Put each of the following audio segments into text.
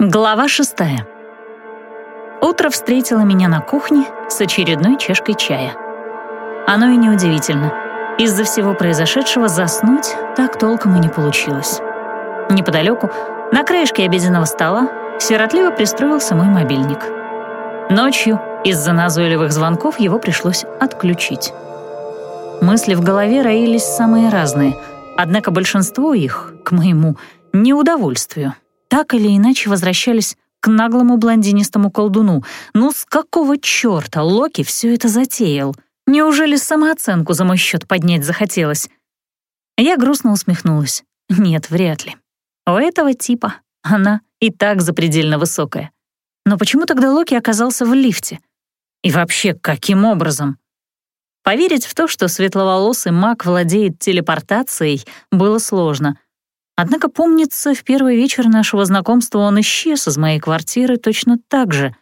Глава шестая. Утро встретило меня на кухне с очередной чашкой чая. Оно и неудивительно. Из-за всего произошедшего заснуть так толком и не получилось. Неподалеку, на краешке обеденного стола, сиротливо пристроился мой мобильник. Ночью из-за назойливых звонков его пришлось отключить. Мысли в голове роились самые разные, однако большинство их, к моему неудовольствию, так или иначе возвращались к наглому блондинистому колдуну. Ну с какого чёрта Локи все это затеял? Неужели самооценку за мой счет поднять захотелось? Я грустно усмехнулась. Нет, вряд ли. У этого типа она и так запредельно высокая. Но почему тогда Локи оказался в лифте? И вообще, каким образом? Поверить в то, что светловолосый маг владеет телепортацией, было сложно — Однако, помнится, в первый вечер нашего знакомства он исчез из моей квартиры точно так же.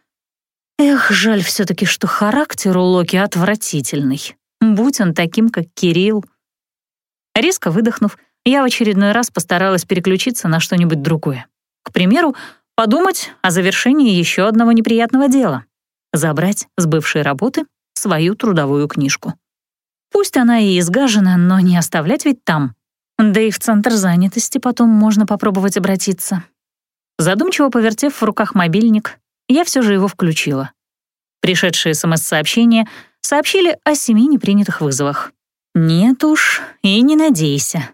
Эх, жаль все таки что характер у Локи отвратительный. Будь он таким, как Кирилл. Резко выдохнув, я в очередной раз постаралась переключиться на что-нибудь другое. К примеру, подумать о завершении еще одного неприятного дела — забрать с бывшей работы свою трудовую книжку. Пусть она и изгажена, но не оставлять ведь там. Да и в центр занятости потом можно попробовать обратиться. Задумчиво повертев в руках мобильник, я все же его включила. Пришедшие СМС-сообщения сообщили о семи непринятых вызовах. «Нет уж, и не надейся».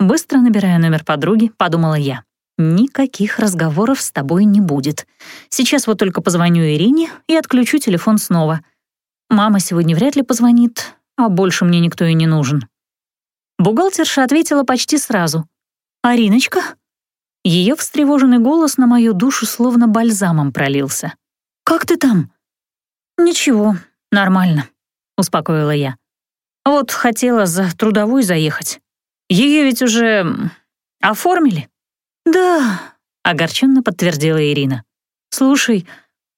Быстро набирая номер подруги, подумала я. «Никаких разговоров с тобой не будет. Сейчас вот только позвоню Ирине и отключу телефон снова. Мама сегодня вряд ли позвонит, а больше мне никто и не нужен». Бухгалтерша ответила почти сразу. «Ариночка?» Ее встревоженный голос на мою душу словно бальзамом пролился. «Как ты там?» «Ничего, нормально», — успокоила я. «Вот хотела за трудовой заехать. Ее ведь уже оформили?» «Да», — огорченно подтвердила Ирина. «Слушай,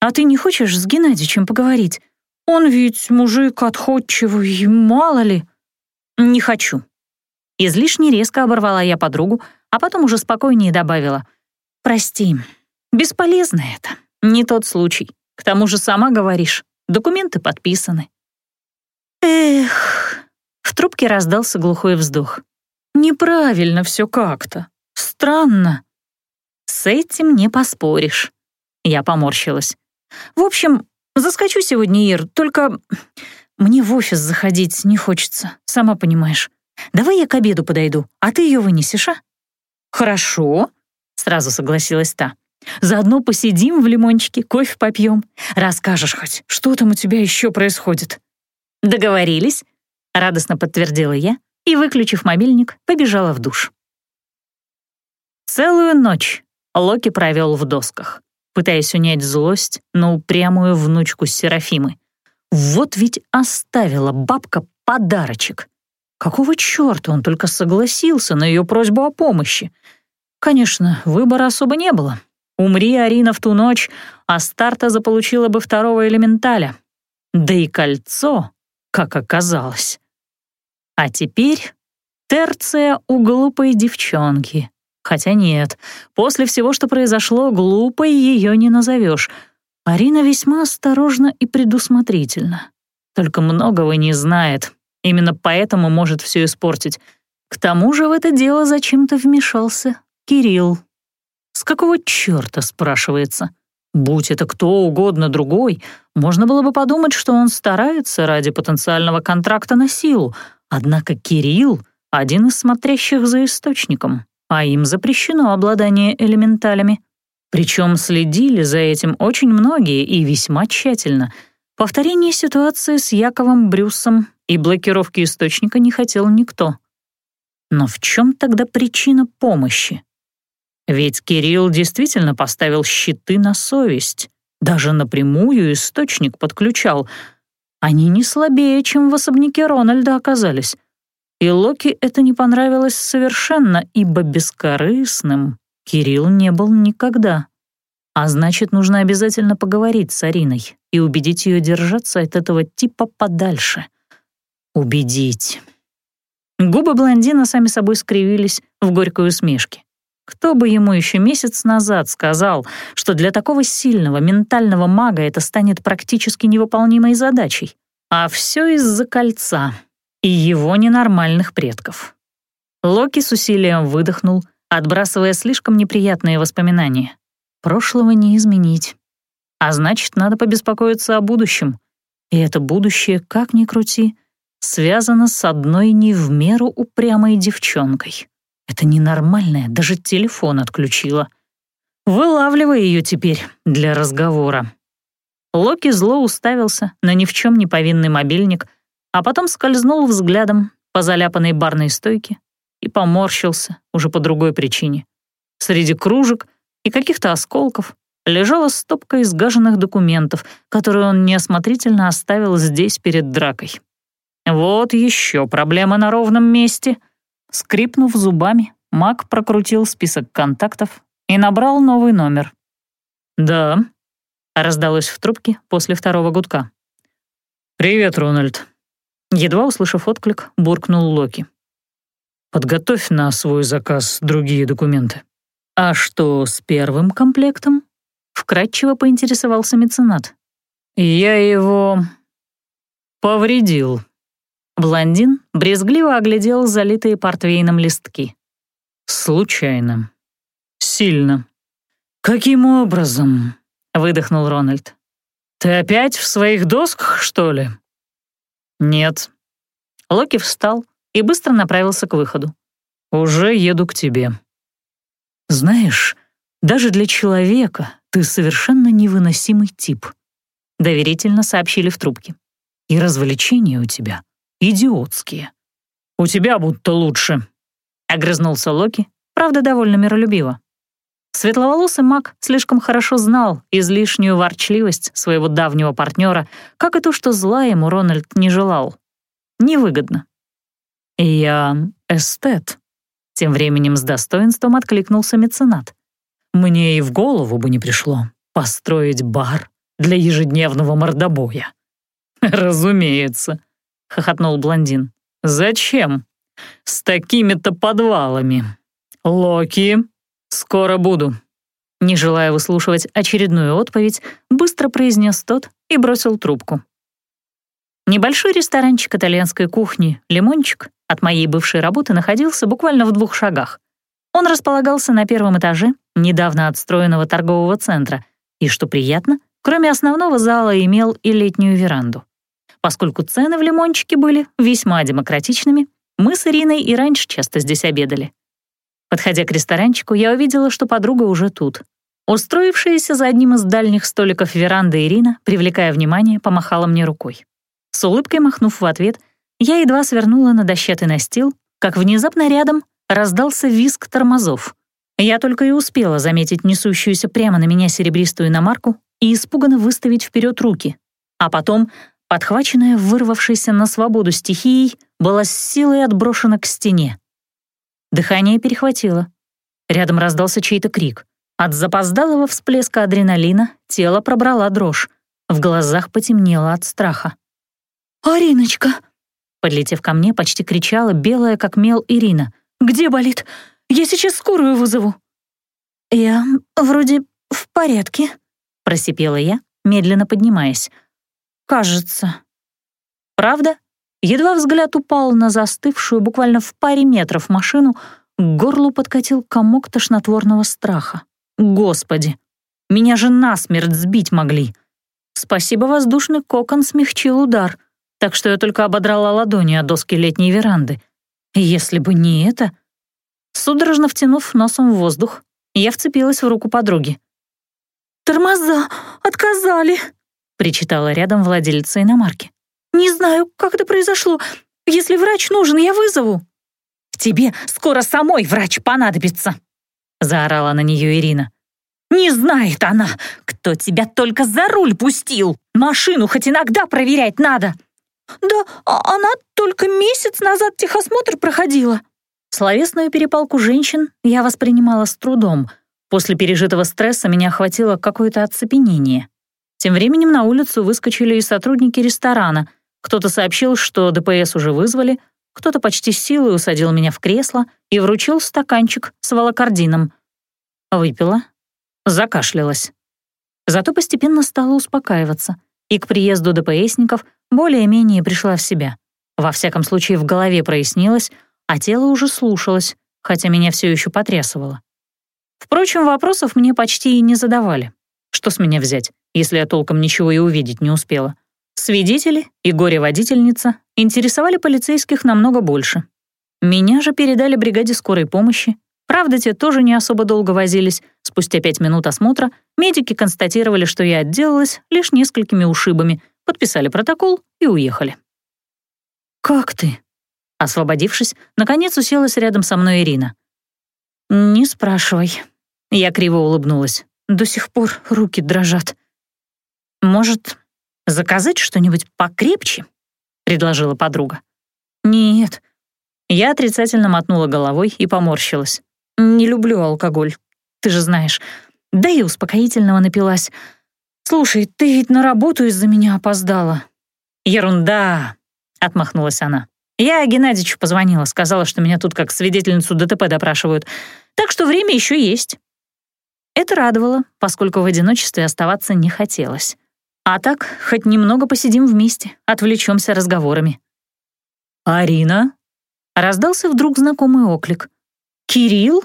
а ты не хочешь с Геннадьевичем поговорить? Он ведь мужик отходчивый, мало ли». «Не хочу», Излишне резко оборвала я подругу, а потом уже спокойнее добавила. «Прости, бесполезно это. Не тот случай. К тому же сама говоришь, документы подписаны». «Эх...» — в трубке раздался глухой вздох. «Неправильно все как-то. Странно». «С этим не поспоришь». Я поморщилась. «В общем, заскочу сегодня, Ир, только мне в офис заходить не хочется, сама понимаешь. Давай я к обеду подойду, а ты ее вынесешь, а?» «Хорошо», — сразу согласилась та. «Заодно посидим в лимончике, кофе попьем. Расскажешь хоть, что там у тебя еще происходит». «Договорились», — радостно подтвердила я и, выключив мобильник, побежала в душ. Целую ночь Локи провел в досках, пытаясь унять злость на упрямую внучку Серафимы. Вот ведь оставила бабка подарочек. Какого чёрта он только согласился на её просьбу о помощи? Конечно, выбора особо не было. Умри Арина в ту ночь, а старта заполучила бы второго элементаля. Да и кольцо, как оказалось. А теперь терция у глупой девчонки. Хотя нет, после всего, что произошло, глупой её не назовёшь. Арина весьма осторожна и предусмотрительна. Только многого не знает, Именно поэтому может все испортить. К тому же в это дело зачем-то вмешался Кирилл. С какого чёрта, спрашивается? Будь это кто угодно другой, можно было бы подумать, что он старается ради потенциального контракта на силу, однако Кирилл — один из смотрящих за источником, а им запрещено обладание элементалями. Причем следили за этим очень многие и весьма тщательно. Повторение ситуации с Яковом Брюсом и блокировки источника не хотел никто. Но в чем тогда причина помощи? Ведь Кирилл действительно поставил щиты на совесть, даже напрямую источник подключал. Они не слабее, чем в особняке Рональда оказались. И Локи это не понравилось совершенно, ибо бескорыстным Кирилл не был никогда. А значит, нужно обязательно поговорить с Ариной и убедить ее держаться от этого типа подальше — Убедить. Губы блондина сами собой скривились в горькой усмешке. Кто бы ему еще месяц назад сказал, что для такого сильного ментального мага это станет практически невыполнимой задачей? А все из-за кольца и его ненормальных предков. Локи с усилием выдохнул, отбрасывая слишком неприятные воспоминания. Прошлого не изменить. А значит, надо побеспокоиться о будущем. И это будущее, как ни крути, связано с одной не в меру упрямой девчонкой. Это ненормальная, даже телефон отключила. Вылавливай ее теперь для разговора. Локи зло уставился на ни в чем не повинный мобильник, а потом скользнул взглядом по заляпанной барной стойке и поморщился уже по другой причине. Среди кружек и каких-то осколков лежала стопка изгаженных документов, которые он неосмотрительно оставил здесь перед дракой. Вот еще проблема на ровном месте. Скрипнув зубами, Мак прокрутил список контактов и набрал новый номер. «Да», — раздалось в трубке после второго гудка. «Привет, Рональд». Едва услышав отклик, буркнул Локи. «Подготовь на свой заказ другие документы». «А что с первым комплектом?» — вкратчиво поинтересовался меценат. «Я его... повредил». Блондин брезгливо оглядел залитые портвейном листки. «Случайно. Сильно». «Каким образом?» — выдохнул Рональд. «Ты опять в своих досках, что ли?» «Нет». Локи встал и быстро направился к выходу. «Уже еду к тебе». «Знаешь, даже для человека ты совершенно невыносимый тип», — доверительно сообщили в трубке. «И развлечения у тебя идиотские». «У тебя будто лучше», — огрызнулся Локи, правда, довольно миролюбиво. Светловолосый маг слишком хорошо знал излишнюю ворчливость своего давнего партнера, как и то, что зла ему Рональд не желал. Невыгодно. «Я эстет», — тем временем с достоинством откликнулся меценат. «Мне и в голову бы не пришло построить бар для ежедневного мордобоя». «Разумеется», — хохотнул блондин. «Зачем? С такими-то подвалами. Локи, «Скоро буду». Не желая выслушивать очередную отповедь, быстро произнес тот и бросил трубку. Небольшой ресторанчик итальянской кухни «Лимончик» от моей бывшей работы находился буквально в двух шагах. Он располагался на первом этаже недавно отстроенного торгового центра и, что приятно, кроме основного зала имел и летнюю веранду. Поскольку цены в «Лимончике» были весьма демократичными, мы с Ириной и раньше часто здесь обедали. Подходя к ресторанчику, я увидела, что подруга уже тут. Устроившаяся за одним из дальних столиков веранды Ирина, привлекая внимание, помахала мне рукой. С улыбкой махнув в ответ, я едва свернула на дощатый настил, как внезапно рядом раздался визг тормозов. Я только и успела заметить несущуюся прямо на меня серебристую иномарку и испуганно выставить вперед руки. А потом, подхваченная вырвавшейся на свободу стихией, была с силой отброшена к стене. Дыхание перехватило. Рядом раздался чей-то крик. От запоздалого всплеска адреналина тело пробрала дрожь. В глазах потемнело от страха. «Ариночка!» Подлетев ко мне, почти кричала белая, как мел, Ирина. «Где болит? Я сейчас скорую вызову!» «Я вроде в порядке», — просипела я, медленно поднимаясь. «Кажется». «Правда?» Едва взгляд упал на застывшую буквально в паре метров машину, к горлу подкатил комок тошнотворного страха. Господи, меня же насмерть сбить могли. Спасибо, воздушный кокон смягчил удар, так что я только ободрала ладони о доски летней веранды. Если бы не это... Судорожно втянув носом в воздух, я вцепилась в руку подруги. «Тормоза отказали!» — причитала рядом владельца иномарки. «Не знаю, как это произошло. Если врач нужен, я вызову». «Тебе скоро самой врач понадобится», — заорала на нее Ирина. «Не знает она, кто тебя только за руль пустил. Машину хоть иногда проверять надо». «Да а она только месяц назад техосмотр проходила». Словесную перепалку женщин я воспринимала с трудом. После пережитого стресса меня охватило какое-то оцепенение. Тем временем на улицу выскочили и сотрудники ресторана, кто-то сообщил, что ДПС уже вызвали, кто-то почти силой усадил меня в кресло и вручил стаканчик с волокордином. выпила, закашлялась. Зато постепенно стала успокаиваться, и к приезду ДПСников более-менее пришла в себя. Во всяком случае, в голове прояснилось, а тело уже слушалось, хотя меня все еще потрясывало. Впрочем, вопросов мне почти и не задавали. Что с меня взять, если я толком ничего и увидеть не успела? Свидетели и горе-водительница интересовали полицейских намного больше. Меня же передали бригаде скорой помощи. Правда, те тоже не особо долго возились. Спустя пять минут осмотра медики констатировали, что я отделалась лишь несколькими ушибами, подписали протокол и уехали. «Как ты?» Освободившись, наконец уселась рядом со мной Ирина. «Не спрашивай». Я криво улыбнулась. До сих пор руки дрожат. «Может, заказать что-нибудь покрепче?» — предложила подруга. «Нет». Я отрицательно мотнула головой и поморщилась. «Не люблю алкоголь, ты же знаешь. Да и успокоительного напилась. Слушай, ты ведь на работу из-за меня опоздала». «Ерунда», — отмахнулась она. «Я Геннадьевичу позвонила, сказала, что меня тут как свидетельницу ДТП допрашивают. Так что время еще есть». Это радовало, поскольку в одиночестве оставаться не хотелось. А так, хоть немного посидим вместе, отвлечемся разговорами. «Арина?» — раздался вдруг знакомый оклик. «Кирилл?»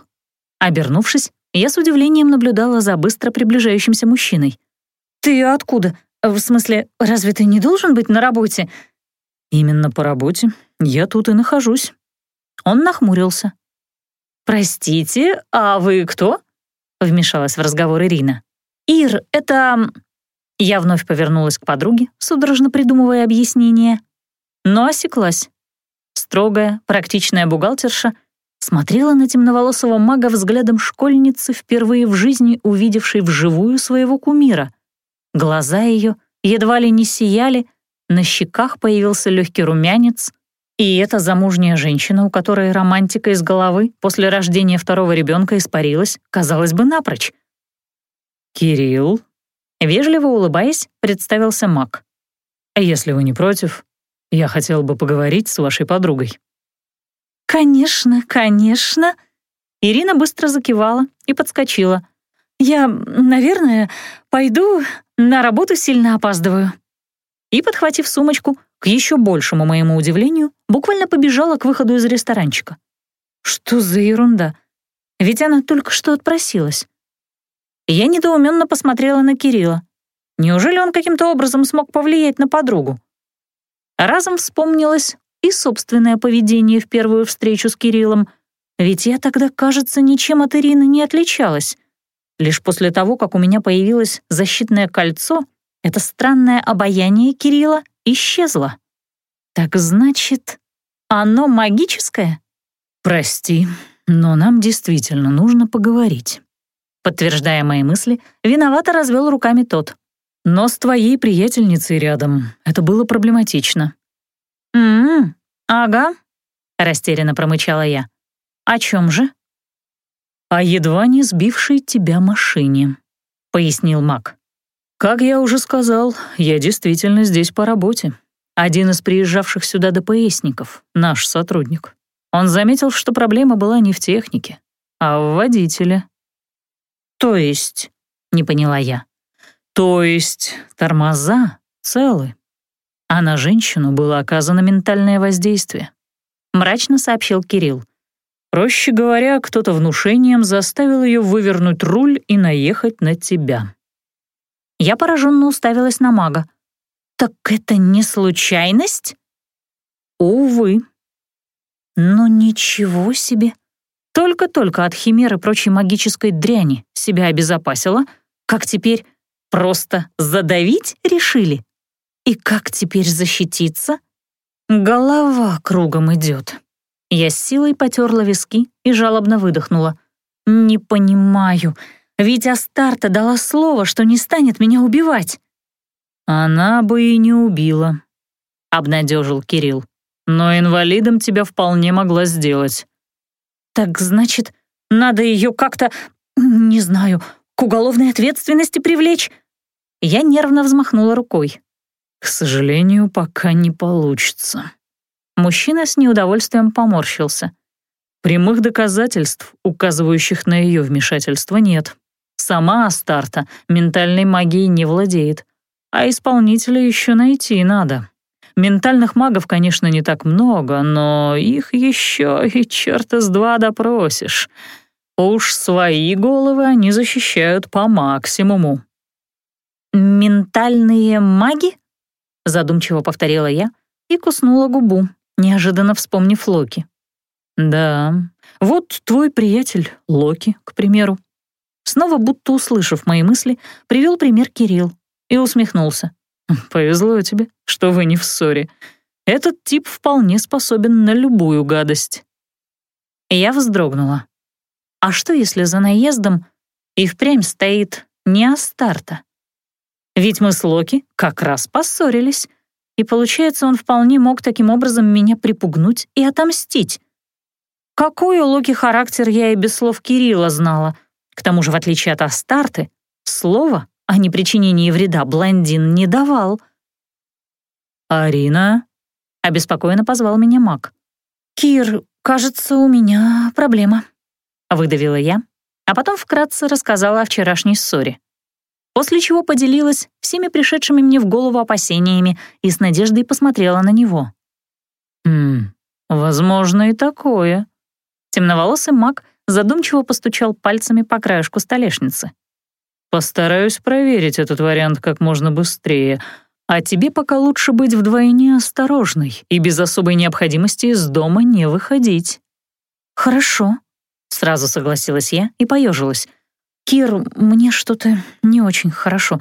Обернувшись, я с удивлением наблюдала за быстро приближающимся мужчиной. «Ты откуда? В смысле, разве ты не должен быть на работе?» «Именно по работе. Я тут и нахожусь». Он нахмурился. «Простите, а вы кто?» — вмешалась в разговор Ирина. «Ир, это...» Я вновь повернулась к подруге, судорожно придумывая объяснение. Но осеклась. Строгая, практичная бухгалтерша смотрела на темноволосого мага взглядом школьницы, впервые в жизни увидевшей вживую своего кумира. Глаза ее едва ли не сияли, на щеках появился легкий румянец, и эта замужняя женщина, у которой романтика из головы после рождения второго ребенка испарилась, казалось бы, напрочь. «Кирилл», вежливо улыбаясь, представился маг. «Если вы не против, я хотел бы поговорить с вашей подругой». «Конечно, конечно!» Ирина быстро закивала и подскочила. «Я, наверное, пойду, на работу сильно опаздываю» и, подхватив сумочку, к еще большему моему удивлению, буквально побежала к выходу из ресторанчика. Что за ерунда? Ведь она только что отпросилась. Я недоуменно посмотрела на Кирилла. Неужели он каким-то образом смог повлиять на подругу? Разом вспомнилось и собственное поведение в первую встречу с Кириллом, ведь я тогда, кажется, ничем от Ирины не отличалась. Лишь после того, как у меня появилось защитное кольцо, это странное обаяние Кирилла исчезло. Так значит, оно магическое? Прости, но нам действительно нужно поговорить. Подтверждая мои мысли, виновато развел руками тот. Но с твоей приятельницей рядом это было проблематично. «М-м, ага», — растерянно промычала я. «О чем же?» «О едва не сбившей тебя машине», — пояснил маг. «Как я уже сказал, я действительно здесь по работе. Один из приезжавших сюда ДПСников, наш сотрудник. Он заметил, что проблема была не в технике, а в водителе». «То есть?» — не поняла я. «То есть тормоза целы, а на женщину было оказано ментальное воздействие», — мрачно сообщил Кирилл. «Проще говоря, кто-то внушением заставил ее вывернуть руль и наехать на тебя». Я пораженно уставилась на мага. «Так это не случайность?» «Увы». «Ну ничего себе!» Только-только от химеры прочей магической дряни себя обезопасила, как теперь просто задавить решили? И как теперь защититься? Голова кругом идет. Я с силой потерла виски и жалобно выдохнула. «Не понимаю, ведь Астарта дала слово, что не станет меня убивать. Она бы и не убила, обнадежил Кирилл. Но инвалидом тебя вполне могла сделать. Так значит, надо ее как-то, не знаю, к уголовной ответственности привлечь? Я нервно взмахнула рукой. К сожалению, пока не получится. Мужчина с неудовольствием поморщился. Прямых доказательств, указывающих на ее вмешательство, нет. Сама Астарта ментальной магией не владеет, а исполнителя еще найти надо. Ментальных магов, конечно, не так много, но их еще и черта с два допросишь. Уж свои головы они защищают по максимуму. «Ментальные маги?» — задумчиво повторила я и куснула губу, неожиданно вспомнив Локи. «Да, вот твой приятель Локи, к примеру». Снова будто услышав мои мысли, привел пример Кирилл и усмехнулся. «Повезло тебе, что вы не в ссоре. Этот тип вполне способен на любую гадость». Я вздрогнула. А что, если за наездом и впрямь стоит не Астарта? Ведь мы с Локи как раз поссорились, и, получается, он вполне мог таким образом меня припугнуть и отомстить. Какой у Локи характер я и без слов Кирилла знала. К тому же, в отличие от Астарты, слова о непричинении вреда блондин не давал. «Арина?» — обеспокоенно позвал меня маг. «Кир, кажется, у меня проблема», — выдавила я, а потом вкратце рассказала о вчерашней ссоре. После чего поделилась всеми пришедшими мне в голову опасениями и с надеждой посмотрела на него. «Хм, возможно и такое». Темноволосый маг задумчиво постучал пальцами по краешку столешницы. Постараюсь проверить этот вариант как можно быстрее, а тебе пока лучше быть вдвойне осторожной и без особой необходимости из дома не выходить». «Хорошо», — сразу согласилась я и поежилась. «Кир, мне что-то не очень хорошо.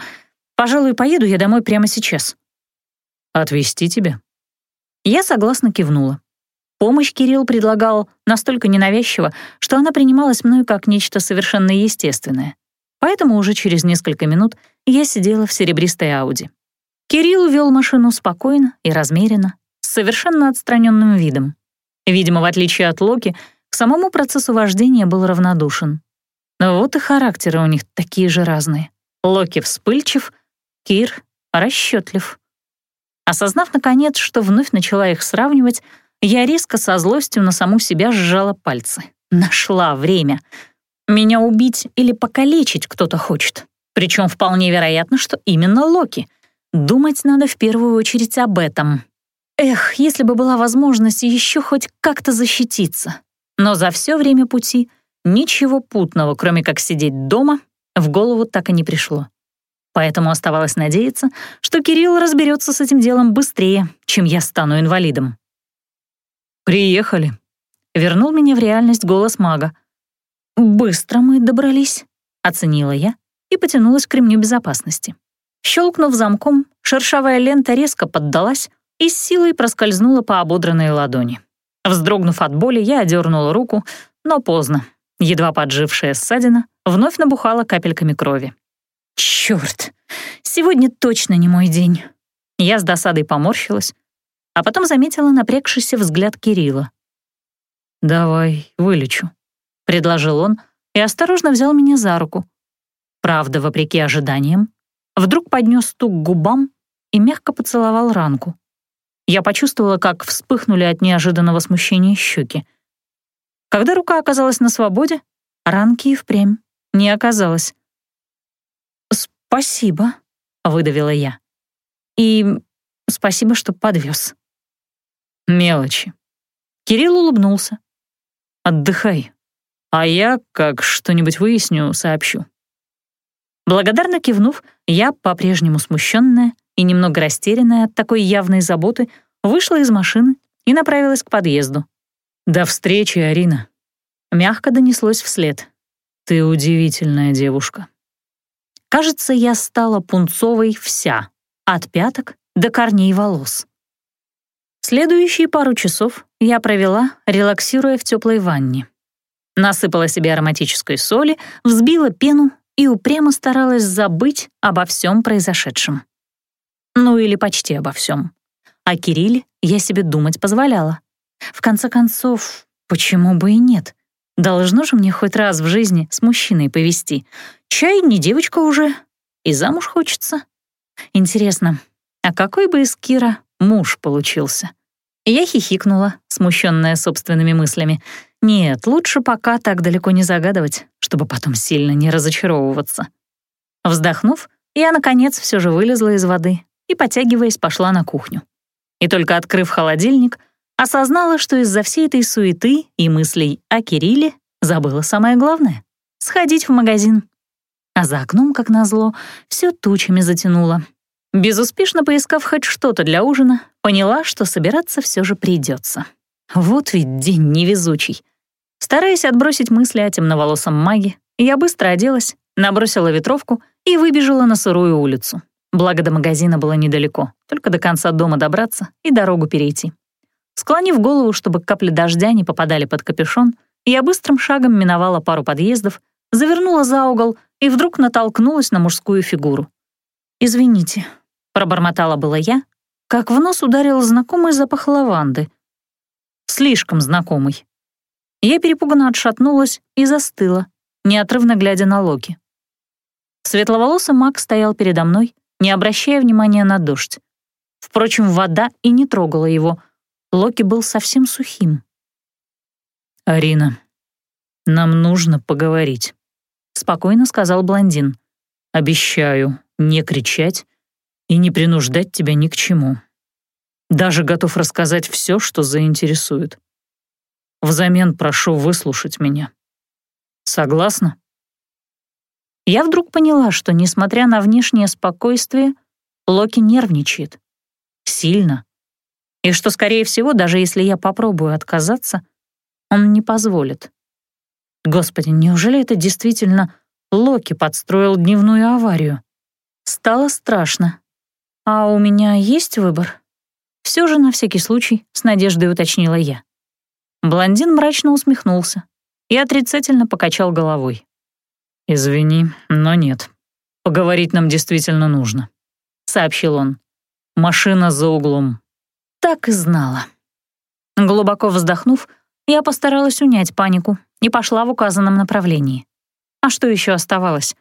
Пожалуй, поеду я домой прямо сейчас». «Отвезти тебя?» Я согласно кивнула. Помощь Кирилл предлагал настолько ненавязчиво, что она принималась мною как нечто совершенно естественное. Поэтому уже через несколько минут я сидела в серебристой Ауди. Кирилл вел машину спокойно и размеренно, с совершенно отстраненным видом. Видимо, в отличие от Локи, к самому процессу вождения был равнодушен. Вот и характеры у них такие же разные. Локи вспыльчив, Кир расчетлив. Осознав, наконец, что вновь начала их сравнивать, я резко со злостью на саму себя сжала пальцы. Нашла время — меня убить или покалечить кто-то хочет. Причем вполне вероятно, что именно Локи. Думать надо в первую очередь об этом. Эх, если бы была возможность еще хоть как-то защититься. Но за все время пути ничего путного, кроме как сидеть дома, в голову так и не пришло. Поэтому оставалось надеяться, что Кирилл разберется с этим делом быстрее, чем я стану инвалидом. «Приехали», — вернул меня в реальность голос мага. «Быстро мы добрались», — оценила я и потянулась к ремню безопасности. Щелкнув замком, шершавая лента резко поддалась и с силой проскользнула по ободранной ладони. Вздрогнув от боли, я одернула руку, но поздно. Едва поджившая ссадина вновь набухала капельками крови. Черт, сегодня точно не мой день. Я с досадой поморщилась, а потом заметила напрягшийся взгляд Кирилла. «Давай, вылечу», предложил он и осторожно взял меня за руку. Правда, вопреки ожиданиям, вдруг поднес стук к губам и мягко поцеловал ранку. Я почувствовала, как вспыхнули от неожиданного смущения щеки. Когда рука оказалась на свободе, ранки и впрямь не оказалось. «Спасибо», — выдавила я. «И спасибо, что подвез». «Мелочи». Кирилл улыбнулся. «Отдыхай, а я, как что-нибудь выясню, сообщу». Благодарно кивнув, я, по-прежнему смущенная и немного растерянная от такой явной заботы, вышла из машины и направилась к подъезду. «До встречи, Арина», — мягко донеслось вслед. «Ты удивительная девушка». Кажется, я стала пунцовой вся, от пяток до корней волос. Следующие пару часов я провела, релаксируя в теплой ванне. Насыпала себе ароматической соли, взбила пену и упрямо старалась забыть обо всем произошедшем. Ну или почти обо всем. О Кирилле я себе думать позволяла. В конце концов, почему бы и нет? Должно же мне хоть раз в жизни с мужчиной повести. Чай не девочка уже, и замуж хочется. Интересно, а какой бы из Кира муж получился? Я хихикнула, смущенная собственными мыслями. Нет, лучше пока так далеко не загадывать, чтобы потом сильно не разочаровываться. Вздохнув, я, наконец, все же вылезла из воды и, потягиваясь, пошла на кухню. И только открыв холодильник, осознала, что из-за всей этой суеты и мыслей о Кирилле забыла самое главное — сходить в магазин. А за окном, как назло, все тучами затянуло. Безуспешно поискав хоть что-то для ужина, поняла, что собираться все же придется. Вот ведь день невезучий. Стараясь отбросить мысли о темноволосом маге, я быстро оделась, набросила ветровку и выбежала на сырую улицу. Благо до магазина было недалеко, только до конца дома добраться и дорогу перейти. Склонив голову, чтобы капли дождя не попадали под капюшон, я быстрым шагом миновала пару подъездов, завернула за угол и вдруг натолкнулась на мужскую фигуру. «Извините», — пробормотала была я, как в нос ударил знакомый запах лаванды. Слишком знакомый. Я перепуганно отшатнулась и застыла, неотрывно глядя на Локи. Светловолосый маг стоял передо мной, не обращая внимания на дождь. Впрочем, вода и не трогала его. Локи был совсем сухим. «Арина, нам нужно поговорить», — спокойно сказал блондин. «Обещаю не кричать и не принуждать тебя ни к чему. Даже готов рассказать все, что заинтересует. Взамен прошу выслушать меня. Согласна?» Я вдруг поняла, что, несмотря на внешнее спокойствие, Локи нервничает. Сильно. И что, скорее всего, даже если я попробую отказаться, он не позволит. Господи, неужели это действительно Локи подстроил дневную аварию? Стало страшно. А у меня есть выбор? Все же на всякий случай с надеждой уточнила я. Блондин мрачно усмехнулся и отрицательно покачал головой. «Извини, но нет. Поговорить нам действительно нужно», — сообщил он. «Машина за углом». Так и знала. Глубоко вздохнув, я постаралась унять панику и пошла в указанном направлении. А что еще оставалось?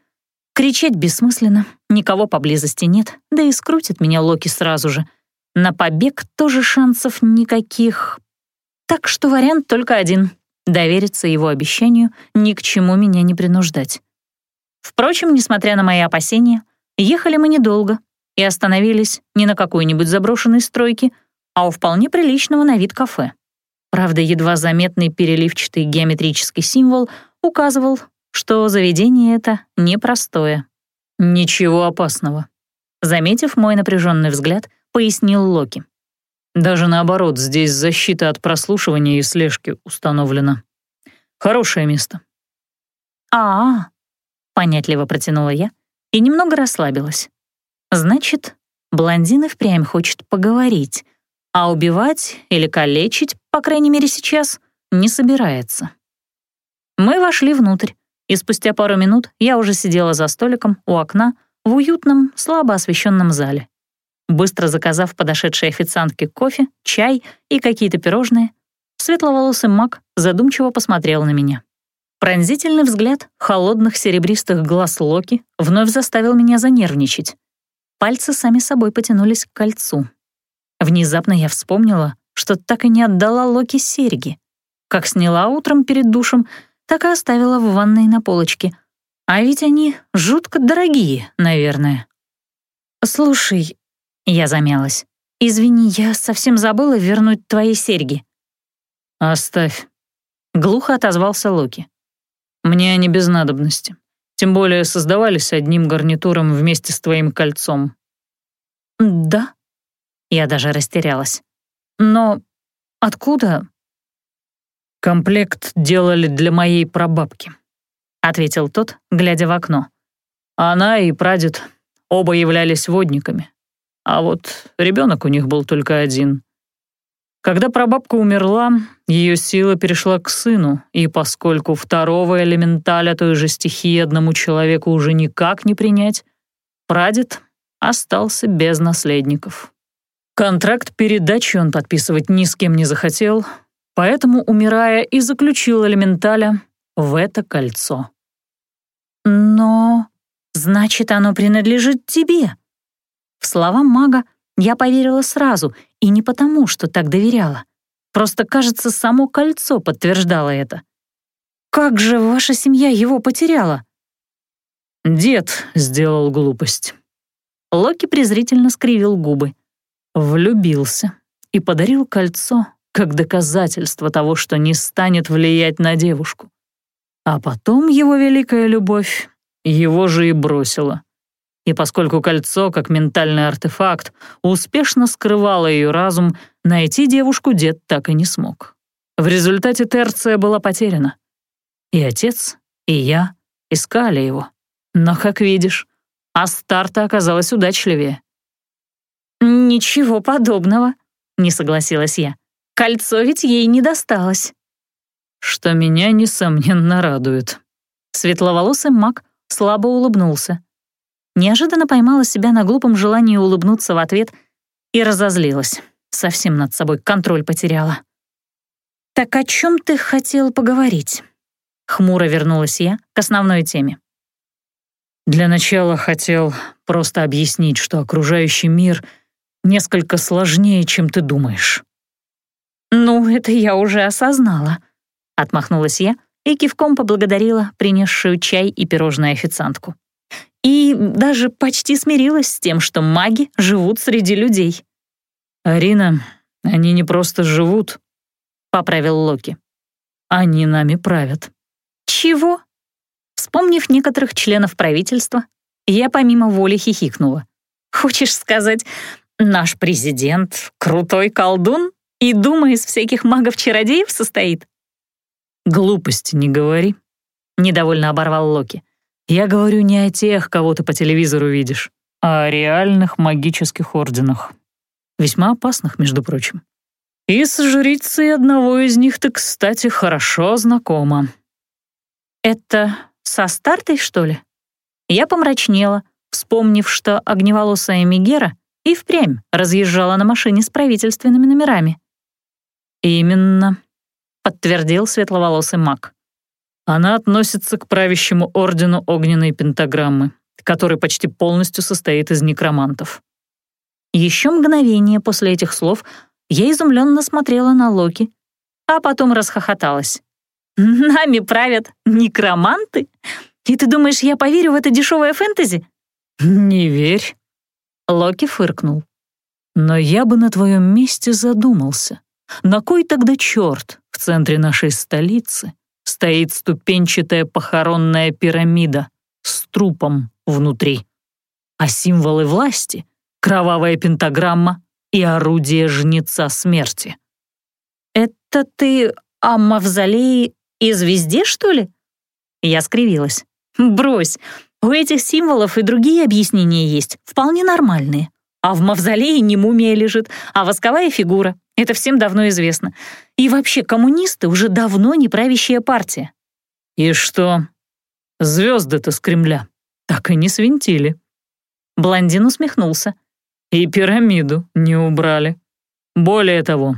Кричать бессмысленно, никого поблизости нет, да и скрутит меня Локи сразу же. На побег тоже шансов никаких. Так что вариант только один — довериться его обещанию, ни к чему меня не принуждать. Впрочем, несмотря на мои опасения, ехали мы недолго и остановились не на какой-нибудь заброшенной стройке, а у вполне приличного на вид кафе. Правда, едва заметный переливчатый геометрический символ указывал, что заведение это непростое. «Ничего опасного», — заметив мой напряженный взгляд, пояснил Локи. «Даже наоборот, здесь защита от прослушивания и слежки установлена. Хорошее место». «А-а», понятливо протянула я и немного расслабилась. Значит, блондин и впрямь хочет поговорить, а убивать или калечить, по крайней мере сейчас, не собирается. Мы вошли внутрь, и спустя пару минут я уже сидела за столиком у окна в уютном, слабо освещенном зале. Быстро заказав подошедшей официантке кофе, чай и какие-то пирожные, светловолосый маг задумчиво посмотрел на меня. Пронзительный взгляд холодных серебристых глаз Локи вновь заставил меня занервничать. Пальцы сами собой потянулись к кольцу. Внезапно я вспомнила, что так и не отдала Локи серьги. Как сняла утром перед душем, так и оставила в ванной на полочке. А ведь они жутко дорогие, наверное. «Слушай», — я замялась, «извини, я совсем забыла вернуть твои серьги». «Оставь», — глухо отозвался Локи. Мне они без надобности. Тем более создавались одним гарнитуром вместе с твоим кольцом». «Да?» Я даже растерялась. «Но откуда?» «Комплект делали для моей прабабки», — ответил тот, глядя в окно. «Она и прадед оба являлись водниками. А вот ребенок у них был только один. Когда прабабка умерла, ее сила перешла к сыну, и поскольку второго элементаля той же стихии одному человеку уже никак не принять, прадед остался без наследников. Контракт передачи он подписывать ни с кем не захотел, поэтому, умирая, и заключил элементаля в это кольцо. «Но, значит, оно принадлежит тебе?» В слова мага я поверила сразу, и не потому, что так доверяла. Просто, кажется, само кольцо подтверждало это. Как же ваша семья его потеряла? Дед сделал глупость. Локи презрительно скривил губы. Влюбился и подарил кольцо как доказательство того, что не станет влиять на девушку. А потом его великая любовь его же и бросила. И поскольку кольцо, как ментальный артефакт, успешно скрывало ее разум, найти девушку дед так и не смог. В результате Терция была потеряна. И отец, и я искали его. Но, как видишь, Астарта оказалась удачливее. «Ничего подобного», — не согласилась я. «Кольцо ведь ей не досталось». Что меня, несомненно, радует. Светловолосый маг слабо улыбнулся. Неожиданно поймала себя на глупом желании улыбнуться в ответ и разозлилась. Совсем над собой контроль потеряла. «Так о чем ты хотел поговорить?» Хмуро вернулась я к основной теме. Для начала хотел просто объяснить, что окружающий мир несколько сложнее, чем ты думаешь. «Ну, это я уже осознала», — отмахнулась я и кивком поблагодарила принесшую чай и пирожное официантку. И даже почти смирилась с тем, что маги живут среди людей. «Арина, они не просто живут», — поправил Локи. «Они нами правят». «Чего?» Вспомнив некоторых членов правительства, я помимо воли хихикнула. «Хочешь сказать, наш президент — крутой колдун и дума из всяких магов-чародеев состоит?» «Глупости не говори», — недовольно оборвал Локи. «Я говорю не о тех, кого ты по телевизору видишь, а о реальных магических орденах. Весьма опасных, между прочим. И с жрицей одного из них ты, кстати, хорошо знакома». «Это со стартой, что ли? Я помрачнела, вспомнив, что огневолосая Мегера и впрямь разъезжала на машине с правительственными номерами. «Именно», — подтвердил светловолосый маг. «Она относится к правящему ордену огненной пентаграммы, который почти полностью состоит из некромантов». Еще мгновение после этих слов я изумленно смотрела на Локи, а потом расхохоталась. Нами правят некроманты? И ты думаешь, я поверю в это дешевое фэнтези? Не верь. Локи фыркнул. Но я бы на твоем месте задумался. На кой тогда черт в центре нашей столицы стоит ступенчатая похоронная пирамида с трупом внутри? А символы власти — кровавая пентаграмма и орудие жнеца смерти. «Это ты о мавзолее и звезде, что ли?» Я скривилась. «Брось, у этих символов и другие объяснения есть, вполне нормальные. А в мавзолее не мумия лежит, а восковая фигура. Это всем давно известно. И вообще, коммунисты уже давно не правящая партия». «И что? Звезды-то с Кремля так и не свинтили». Блондин усмехнулся. «И пирамиду не убрали. Более того,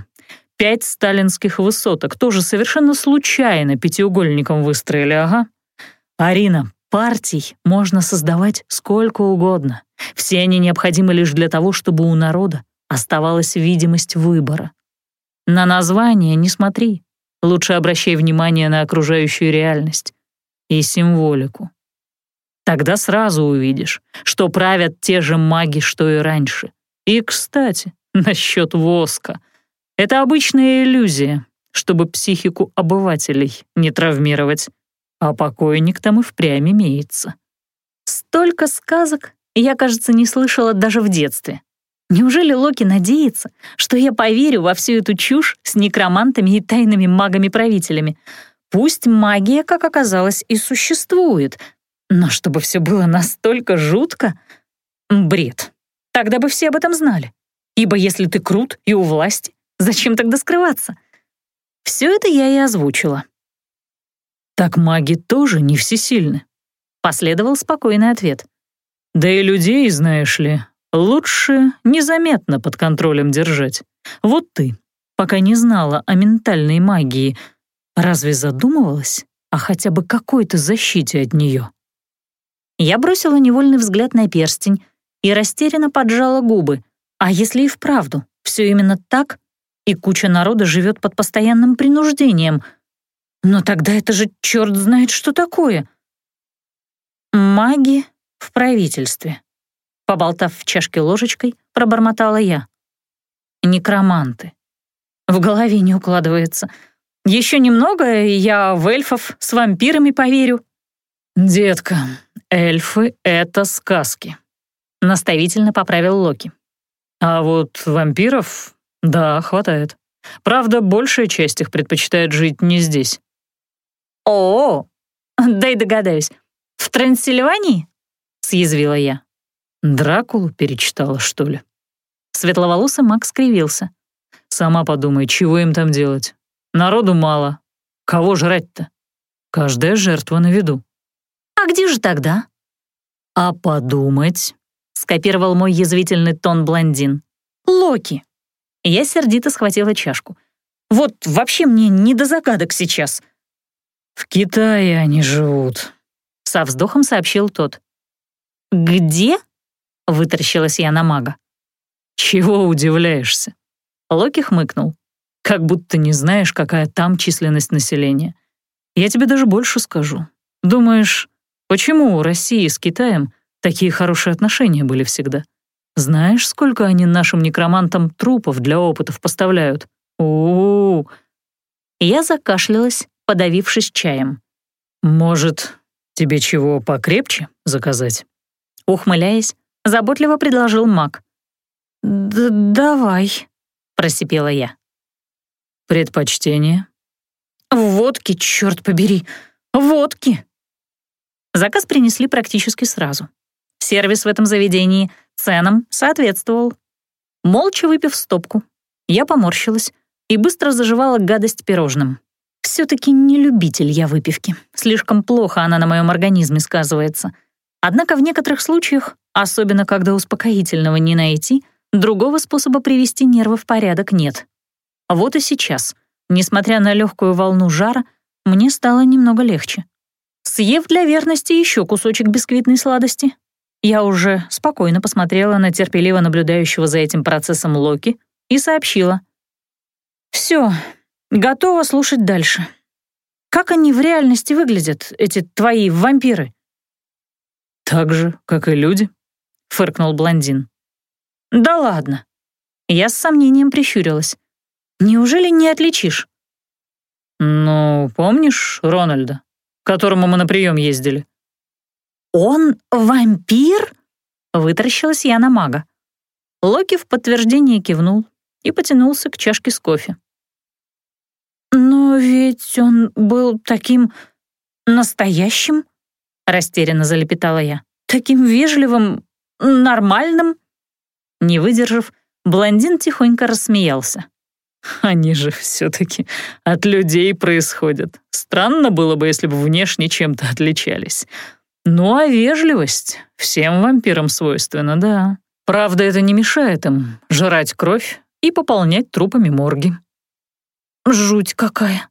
Пять сталинских высоток тоже совершенно случайно пятиугольником выстроили, ага. Арина, партий можно создавать сколько угодно. Все они необходимы лишь для того, чтобы у народа оставалась видимость выбора. На название не смотри. Лучше обращай внимание на окружающую реальность и символику. Тогда сразу увидишь, что правят те же маги, что и раньше. И, кстати, насчет воска — это обычная иллюзия, чтобы психику обывателей не травмировать, а покойник там и впрямь имеется. Столько сказок я, кажется, не слышала даже в детстве. Неужели Локи надеется, что я поверю во всю эту чушь с некромантами и тайными магами-правителями? Пусть магия, как оказалось, и существует, но чтобы все было настолько жутко — бред. Тогда бы все об этом знали. Ибо если ты крут и у власти, Зачем тогда скрываться? Все это я и озвучила. «Так маги тоже не всесильны», — последовал спокойный ответ. «Да и людей, знаешь ли, лучше незаметно под контролем держать. Вот ты, пока не знала о ментальной магии, разве задумывалась о хотя бы какой-то защите от нее?» Я бросила невольный взгляд на перстень и растерянно поджала губы. А если и вправду все именно так, и куча народа живет под постоянным принуждением. Но тогда это же черт знает, что такое. Маги в правительстве. Поболтав в чашке ложечкой, пробормотала я. Некроманты. В голове не укладывается. Еще немного, и я в эльфов с вампирами поверю. «Детка, эльфы — это сказки», — наставительно поправил Локи. «А вот вампиров, да, хватает. Правда, большая часть их предпочитает жить не здесь». «О, дай догадаюсь, в Трансильвании?» — съязвила я. «Дракулу перечитала, что ли?» Светловолосый Макс скривился. «Сама подумай, чего им там делать? Народу мало. Кого жрать-то? Каждая жертва на виду». «А где же тогда?» «А подумать», — скопировал мой язвительный тон блондин. «Локи». Я сердито схватила чашку. «Вот вообще мне не до загадок сейчас». «В Китае они живут», — со вздохом сообщил тот. «Где?» — вытаращилась я на мага. «Чего удивляешься?» Локи хмыкнул. «Как будто не знаешь, какая там численность населения. Я тебе даже больше скажу. Думаешь, почему у России с Китаем такие хорошие отношения были всегда? Знаешь, сколько они нашим некромантам трупов для опытов поставляют? У, -у, -у. Я закашлялась, подавившись чаем. «Может, тебе чего покрепче заказать?» Ухмыляясь, заботливо предложил маг. «Давай», — просипела я. «Предпочтение?» «Водки, черт побери, водки!» Заказ принесли практически сразу. Сервис в этом заведении ценам соответствовал. Молча выпив стопку, я поморщилась и быстро заживала гадость пирожным. Все-таки не любитель я выпивки. Слишком плохо она на моем организме сказывается. Однако в некоторых случаях, особенно когда успокоительного не найти, другого способа привести нервы в порядок нет. Вот и сейчас, несмотря на легкую волну жара, мне стало немного легче. Съев для верности еще кусочек бисквитной сладости, я уже спокойно посмотрела на терпеливо наблюдающего за этим процессом Локи и сообщила. «Все, готова слушать дальше. Как они в реальности выглядят, эти твои вампиры?» «Так же, как и люди», — фыркнул блондин. «Да ладно». Я с сомнением прищурилась. «Неужели не отличишь?» «Ну, помнишь Рональда, к которому мы на прием ездили?» «Он вампир?» — вытаращилась я на мага. Локи в подтверждение кивнул и потянулся к чашке с кофе. «Но ведь он был таким настоящим?» — растерянно залепетала я. «Таким вежливым, нормальным?» Не выдержав, блондин тихонько рассмеялся. «Они же все-таки от людей происходят. Странно было бы, если бы внешне чем-то отличались. Ну а вежливость всем вампирам свойственна, да. Правда, это не мешает им жрать кровь и пополнять трупами морги. Жуть какая.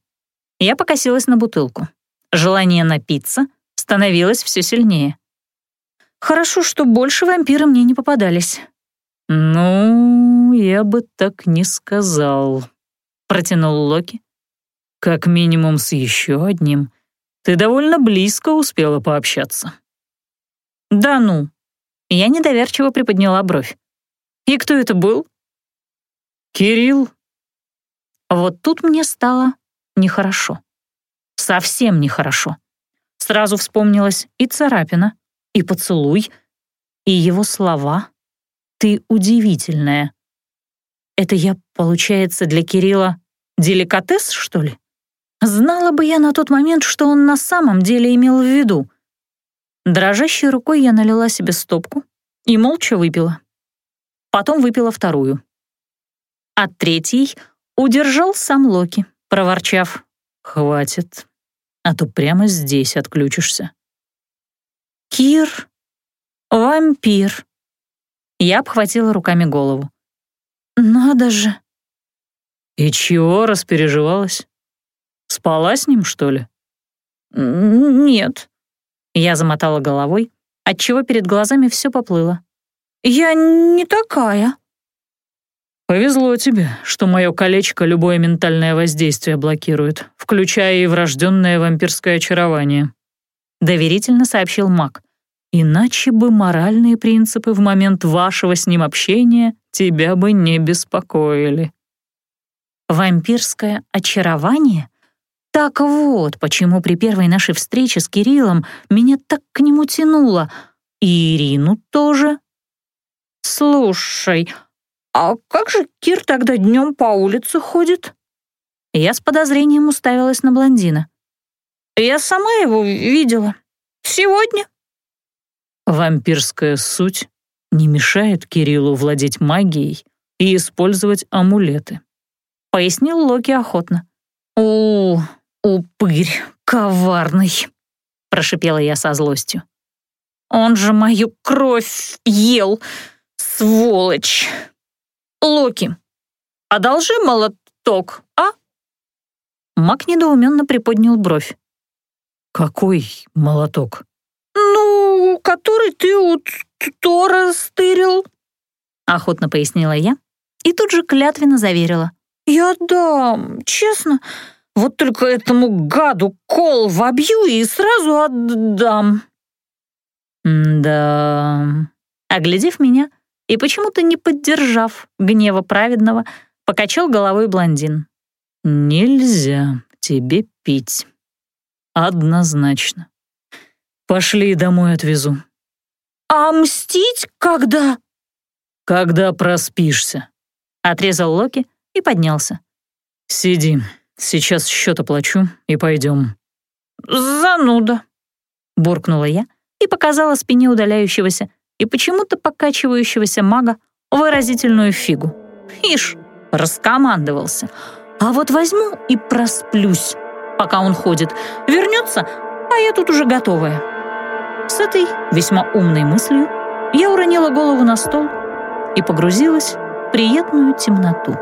Я покосилась на бутылку. Желание напиться становилось все сильнее. Хорошо, что больше вампиры мне не попадались. «Ну, я бы так не сказал», — протянул Локи. «Как минимум с еще одним. Ты довольно близко успела пообщаться». «Да ну». Я недоверчиво приподняла бровь. «И кто это был?» «Кирилл». Вот тут мне стало нехорошо. Совсем нехорошо. Сразу вспомнилась и царапина, и поцелуй, и его слова. «Ты удивительная». Это я, получается, для Кирилла деликатес, что ли? Знала бы я на тот момент, что он на самом деле имел в виду. Дрожащей рукой я налила себе стопку и молча выпила. Потом выпила вторую. От третьей удержал сам Локи, проворчав. «Хватит, а то прямо здесь отключишься». «Кир, вампир». Я обхватила руками голову. «Надо же». «И чего распереживалась? Спала с ним, что ли?» «Нет». Я замотала головой, отчего перед глазами все поплыло. «Я не такая». «Повезло тебе, что мое колечко любое ментальное воздействие блокирует, включая и врожденное вампирское очарование», — доверительно сообщил маг. «Иначе бы моральные принципы в момент вашего с ним общения тебя бы не беспокоили». «Вампирское очарование?» Так вот, почему при первой нашей встрече с Кириллом меня так к нему тянуло. И Ирину тоже. «Слушай, а как же Кир тогда днем по улице ходит?» Я с подозрением уставилась на блондина. «Я сама его видела. Сегодня». Вампирская суть не мешает Кириллу владеть магией и использовать амулеты, пояснил Локи охотно. «У, упырь коварный», — прошипела я со злостью. «Он же мою кровь ел, сволочь!» «Локи, одолжи молоток, а?» Мак недоуменно приподнял бровь. «Какой молоток?» «Ну, который ты у Тора стырил», — охотно пояснила я и тут же клятвенно заверила. «Я дам, честно, вот только этому гаду кол вобью и сразу отдам». «Да...» Оглядев меня, и почему-то не поддержав гнева праведного, покачал головой блондин. «Нельзя тебе пить. Однозначно. Пошли домой отвезу». «А мстить когда?» «Когда проспишься», — отрезал Локи и поднялся. «Сиди, сейчас счет оплачу и пойдем». «Зануда», — буркнула я и показала спине удаляющегося и почему-то покачивающегося мага выразительную фигу. Ишь, раскомандовался. А вот возьму и просплюсь, пока он ходит. Вернется, а я тут уже готовая. С этой весьма умной мыслью я уронила голову на стол и погрузилась в приятную темноту.